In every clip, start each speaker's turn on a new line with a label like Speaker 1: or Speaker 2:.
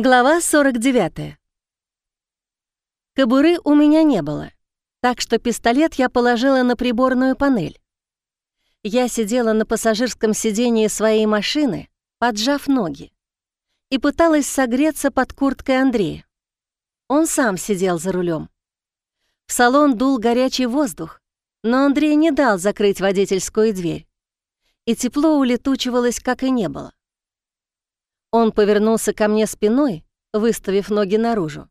Speaker 1: Глава 49. Кобуры у меня не было, так что пистолет я положила на приборную панель. Я сидела на пассажирском сидении своей машины, поджав ноги, и пыталась согреться под курткой Андрея. Он сам сидел за рулем. В салон дул горячий воздух, но Андрей не дал закрыть водительскую дверь, и тепло улетучивалось, как и не было. Он повернулся ко мне спиной, выставив ноги наружу,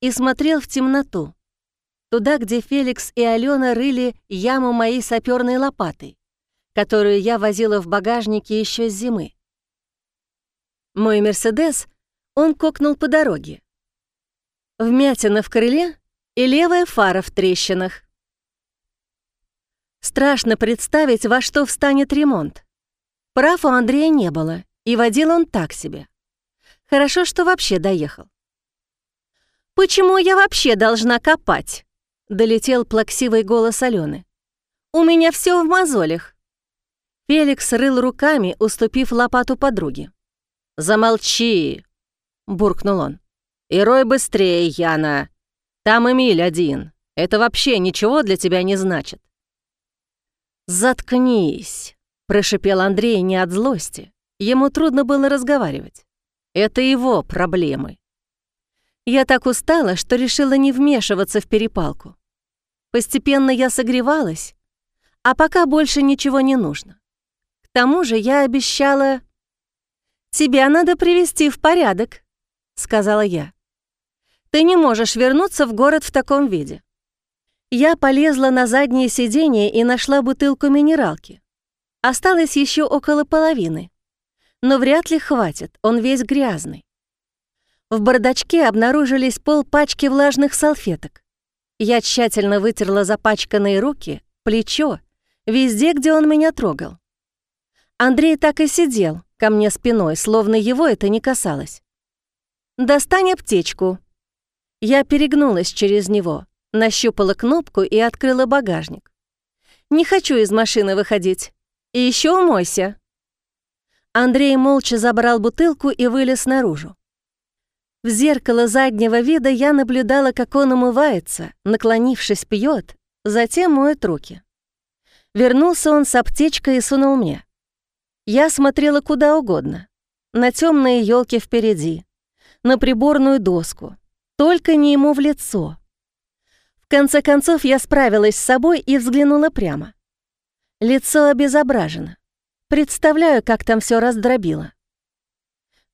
Speaker 1: и смотрел в темноту, туда, где Феликс и Алена рыли яму моей саперной лопатой, которую я возила в багажнике еще с зимы. Мой «Мерседес» он кокнул по дороге. Вмятина в крыле и левая фара в трещинах. Страшно представить, во что встанет ремонт. Прав у Андрея не было, и водил он так себе. Хорошо, что вообще доехал. «Почему я вообще должна копать?» — долетел плаксивый голос Алены. «У меня все в мозолях». Феликс рыл руками, уступив лопату подруге. «Замолчи!» — буркнул он. «И рой быстрее, Яна! Там Эмиль один. Это вообще ничего для тебя не значит». «Заткнись!» — прошипел Андрей не от злости, Ему трудно было разговаривать. Это его проблемы. Я так устала, что решила не вмешиваться в перепалку. Постепенно я согревалась, а пока больше ничего не нужно. К тому же я обещала... «Тебя надо привести в порядок», — сказала я. «Ты не можешь вернуться в город в таком виде». Я полезла на заднее сиденье и нашла бутылку минералки. Осталось еще около половины но вряд ли хватит, он весь грязный. В бардачке обнаружились полпачки влажных салфеток. Я тщательно вытерла запачканные руки, плечо, везде, где он меня трогал. Андрей так и сидел ко мне спиной, словно его это не касалось. «Достань аптечку». Я перегнулась через него, нащупала кнопку и открыла багажник. «Не хочу из машины выходить. И еще умойся». Андрей молча забрал бутылку и вылез наружу. В зеркало заднего вида я наблюдала, как он умывается, наклонившись, пьет, затем моет руки. Вернулся он с аптечкой и сунул мне. Я смотрела куда угодно. На темные елки впереди, на приборную доску, только не ему в лицо. В конце концов я справилась с собой и взглянула прямо. Лицо обезображено. Представляю, как там все раздробило.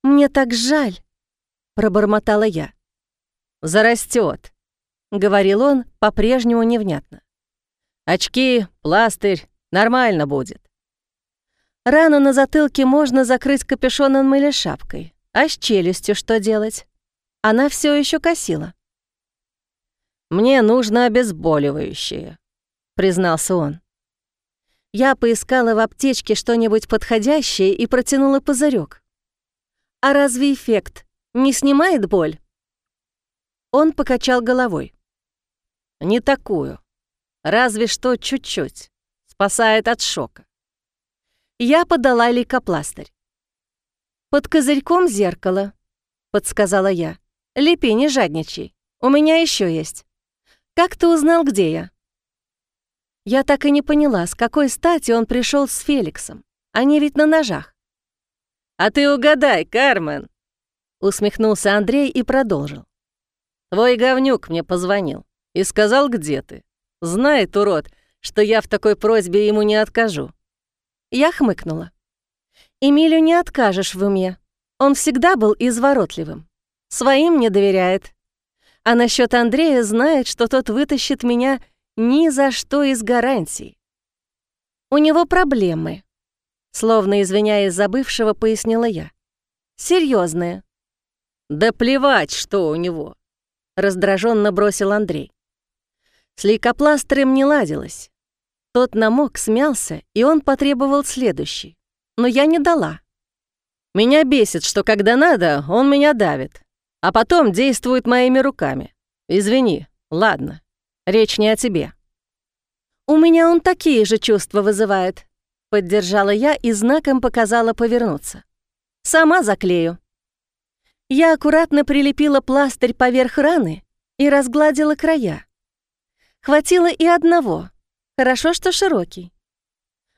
Speaker 1: «Мне так жаль», — пробормотала я. «Зарастет», — говорил он по-прежнему невнятно. «Очки, пластырь, нормально будет». Рану на затылке можно закрыть капюшоном или шапкой. А с челюстью что делать? Она все еще косила. «Мне нужно обезболивающее», — признался он. Я поискала в аптечке что-нибудь подходящее и протянула пузырек. «А разве эффект не снимает боль?» Он покачал головой. «Не такую. Разве что чуть-чуть. Спасает от шока». Я подала лейкопластырь. «Под козырьком зеркало», — подсказала я. «Лепи, не жадничай. У меня еще есть. Как ты узнал, где я?» Я так и не поняла, с какой стати он пришел с Феликсом. Они ведь на ножах. «А ты угадай, Кармен!» Усмехнулся Андрей и продолжил. «Твой говнюк мне позвонил и сказал, где ты. Знает, урод, что я в такой просьбе ему не откажу». Я хмыкнула. «Эмилю не откажешь в уме. Он всегда был изворотливым. Своим не доверяет. А насчет Андрея знает, что тот вытащит меня ни за что из гарантий. У него проблемы, словно извиняясь за бывшего, пояснила я. Серьезные. Да плевать, что у него, раздраженно бросил Андрей. С лейкопластырем не ладилось. Тот намок, смялся, и он потребовал следующий. Но я не дала. Меня бесит, что когда надо, он меня давит, а потом действует моими руками. Извини, ладно. Речь не о тебе». «У меня он такие же чувства вызывает», — поддержала я и знаком показала повернуться. «Сама заклею». Я аккуратно прилепила пластырь поверх раны и разгладила края. Хватило и одного. Хорошо, что широкий.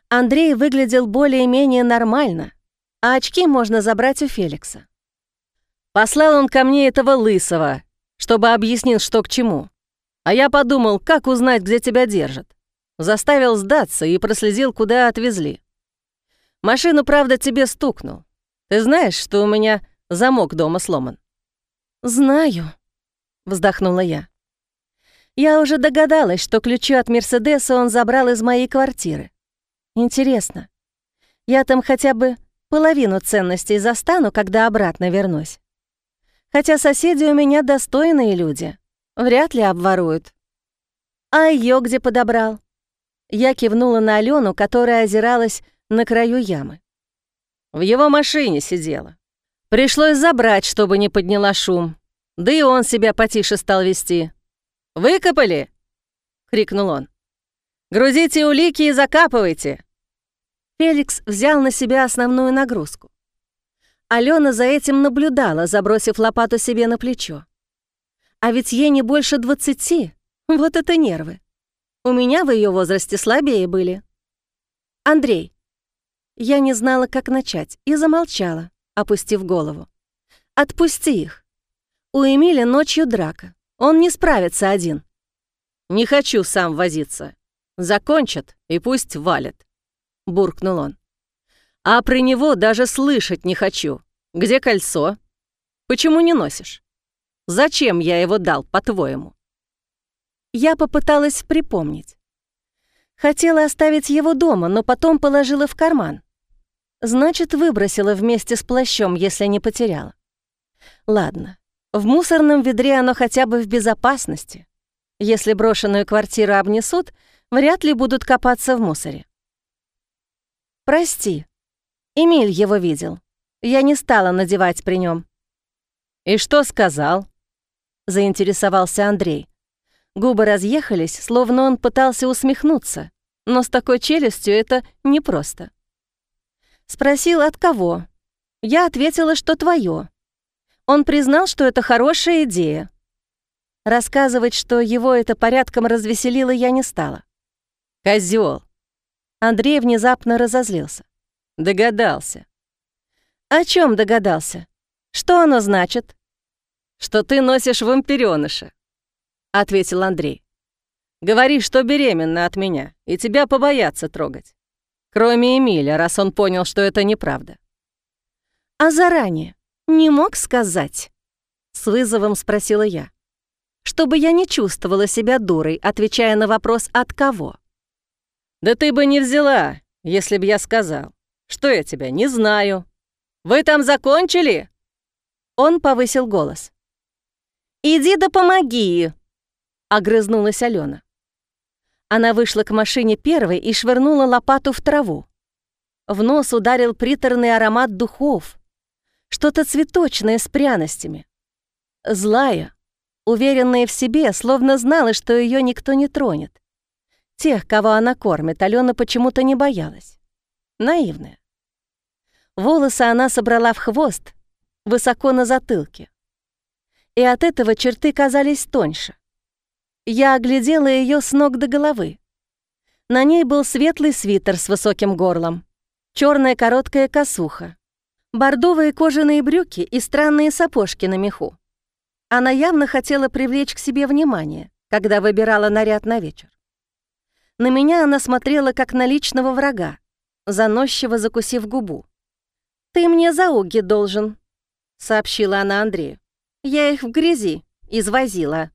Speaker 1: Андрей выглядел более-менее нормально, а очки можно забрать у Феликса. Послал он ко мне этого лысого, чтобы объяснил, что к чему. А я подумал, как узнать, где тебя держат. Заставил сдаться и проследил, куда отвезли. Машину, правда, тебе стукнул. Ты знаешь, что у меня замок дома сломан?»
Speaker 2: «Знаю», — вздохнула я.
Speaker 1: «Я уже догадалась, что ключи от Мерседеса он забрал из моей квартиры. Интересно, я там хотя бы половину ценностей застану, когда обратно вернусь. Хотя соседи у меня достойные люди, вряд ли обворуют. А ее где подобрал?» Я кивнула на Алену, которая озиралась на краю ямы. В его машине сидела. Пришлось забрать, чтобы не подняла шум. Да и он себя потише стал вести. «Выкопали?» — крикнул он. «Грузите улики и закапывайте!» Феликс взял на себя основную нагрузку. Алена за этим наблюдала, забросив лопату себе на плечо. А ведь ей не больше двадцати. Вот это нервы. У меня в ее возрасте слабее были. Андрей. Я не знала, как начать, и замолчала, опустив голову. Отпусти их. У Эмиля ночью драка. Он не справится один. Не хочу сам возиться. Закончат, и пусть валят. Буркнул он. А при него даже слышать не хочу. Где кольцо? Почему не носишь? Зачем я его дал, по-твоему? Я попыталась припомнить. Хотела оставить его дома, но потом положила в карман. Значит, выбросила вместе с плащом, если не потеряла. Ладно, в мусорном ведре оно хотя бы в безопасности. Если брошенную квартиру обнесут, вряд ли будут копаться в мусоре. «Прости», Эмиль его видел. Я не стала надевать при нем. «И что сказал?» — заинтересовался Андрей. Губы разъехались, словно он пытался усмехнуться, но с такой челюстью это непросто. Спросил, от кого. Я ответила, что твое. Он признал, что это хорошая идея. Рассказывать, что его это порядком развеселило, я не стала. Козёл. Андрей внезапно разозлился. Догадался. О чем догадался? Что оно значит? Что ты носишь вампирёныша. — ответил Андрей. «Говори, что беременна от меня, и тебя побоятся трогать. Кроме Эмиля, раз он понял, что это неправда». «А заранее не мог сказать?» — с вызовом спросила я. «Чтобы я не чувствовала себя дурой, отвечая на вопрос «от кого?». «Да ты бы не взяла, если б я сказал. Что я тебя не знаю. Вы там закончили?» Он повысил голос. «Иди да помоги!» — огрызнулась Алена. Она вышла к машине первой и швырнула лопату в траву. В нос ударил приторный аромат духов, что-то цветочное с пряностями. Злая, уверенная в себе, словно знала, что ее никто не тронет. Тех, кого она кормит, Алена почему-то не боялась. Наивная. Волосы она собрала в хвост, высоко на затылке. И от этого черты казались тоньше. Я оглядела ее с ног до головы. На ней был светлый свитер с высоким горлом, черная короткая косуха, бордовые кожаные брюки и странные сапожки на меху. Она явно хотела привлечь к себе внимание, когда выбирала наряд на вечер. На меня она смотрела как на личного врага, заносчиво закусив губу. «Ты мне за уги должен», — сообщила она Андрею. «Я их в грязи извозила».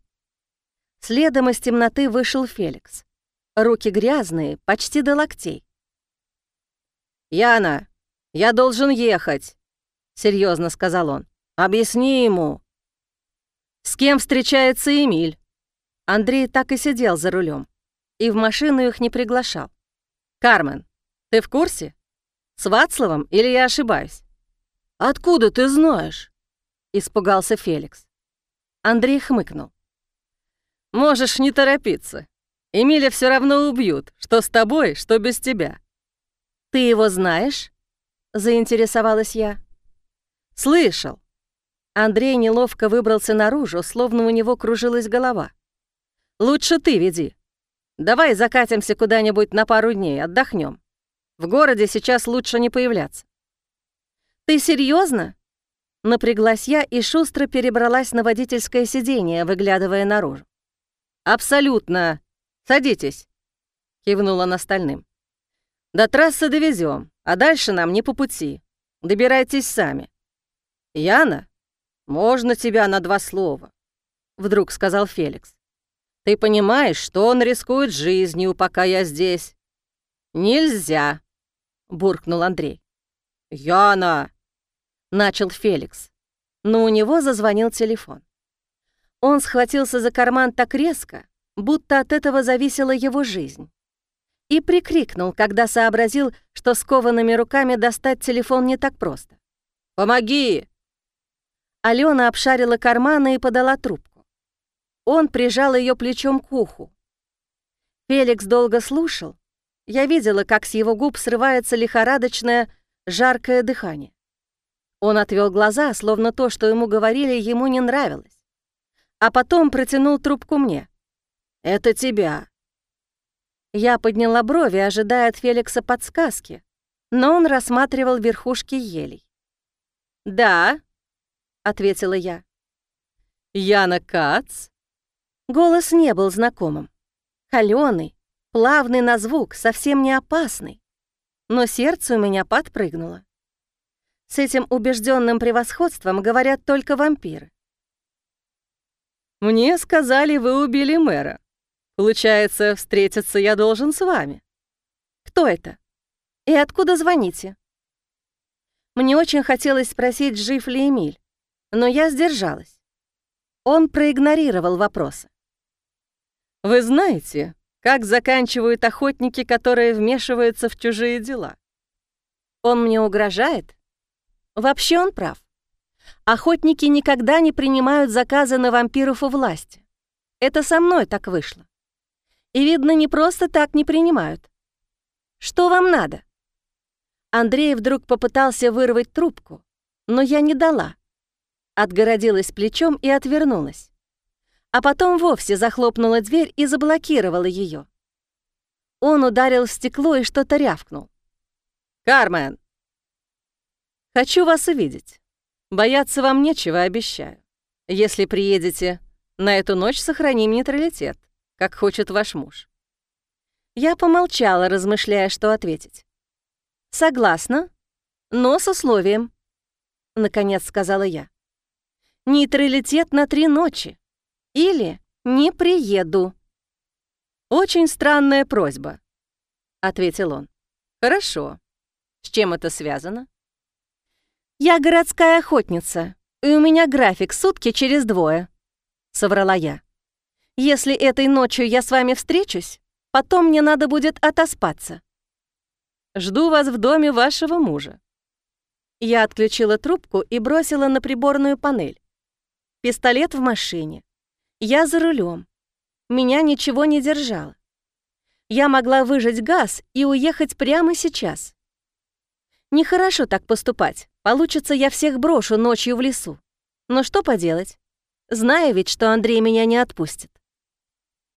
Speaker 1: Следом из темноты вышел Феликс. Руки грязные, почти до локтей. «Яна, я должен ехать», — серьезно сказал он. «Объясни ему». «С кем встречается Эмиль?» Андрей так и сидел за рулем и в машину их не приглашал. «Кармен, ты в курсе? С Вацлавом или я ошибаюсь?» «Откуда ты знаешь?» — испугался Феликс. Андрей хмыкнул. Можешь не торопиться. Эмиля все равно убьют, что с тобой, что без тебя. Ты его знаешь? Заинтересовалась я. Слышал. Андрей неловко выбрался наружу, словно у него кружилась голова. «Лучше ты веди. Давай закатимся куда-нибудь на пару дней, отдохнем. В городе сейчас лучше не появляться».
Speaker 2: «Ты серьезно? Напряглась я и шустро перебралась на водительское сиденье, выглядывая наружу.
Speaker 1: «Абсолютно. Садитесь», — кивнула на остальным. «До трассы довезем, а дальше нам не по пути. Добирайтесь сами». «Яна, можно тебя на два слова?» — вдруг сказал Феликс. «Ты понимаешь, что он рискует жизнью, пока я здесь?» «Нельзя», — буркнул Андрей. «Яна!» — начал Феликс, но у него зазвонил телефон. Он схватился за карман так резко, будто от этого зависела его жизнь, и прикрикнул, когда сообразил, что скованными руками достать телефон не так просто. «Помоги!» Алена обшарила карманы и подала трубку. Он прижал ее плечом к уху. Феликс долго слушал. Я видела, как с его губ срывается лихорадочное, жаркое дыхание. Он отвел глаза, словно то, что ему говорили, ему не нравилось. А потом протянул трубку мне. «Это тебя». Я подняла брови, ожидая от Феликса подсказки, но он рассматривал верхушки елей. «Да», — ответила я. «Яна Кац?» Голос не был знакомым. Холёный, плавный на звук, совсем не опасный. Но сердце у меня подпрыгнуло. С этим убежденным превосходством говорят только вампиры. «Мне сказали, вы убили мэра. Получается, встретиться я должен с вами». «Кто это? И откуда звоните?» Мне очень хотелось спросить, жив ли Эмиль, но я сдержалась. Он проигнорировал вопросы. «Вы знаете, как заканчивают охотники, которые вмешиваются в чужие дела?» «Он мне угрожает?» Вообще он прав. Охотники никогда не принимают заказы на вампиров у власти. Это со мной так вышло. И, видно, не просто так не принимают. Что вам надо? Андрей вдруг попытался вырвать трубку, но я не дала. Отгородилась плечом и отвернулась. А потом вовсе захлопнула дверь и заблокировала ее. Он ударил в стекло и что-то рявкнул. «Кармен, Хочу вас увидеть. Бояться вам нечего, обещаю. Если приедете, на эту ночь сохраним нейтралитет, как хочет ваш муж». Я помолчала, размышляя, что ответить. «Согласна, но с условием», — наконец сказала я. «Нейтралитет на три ночи. Или не приеду». «Очень странная просьба», — ответил он. «Хорошо. С чем это связано?» «Я городская охотница, и у меня график сутки через двое», — соврала я. «Если этой ночью я с вами встречусь, потом мне надо будет отоспаться». «Жду вас в доме вашего мужа». Я отключила трубку и бросила на приборную панель. Пистолет в машине. Я за рулем. Меня ничего не держало. Я могла выжать газ и уехать прямо сейчас. Нехорошо так поступать. Получится, я всех брошу ночью в лесу. Но что поделать? Знаю ведь, что Андрей меня не отпустит.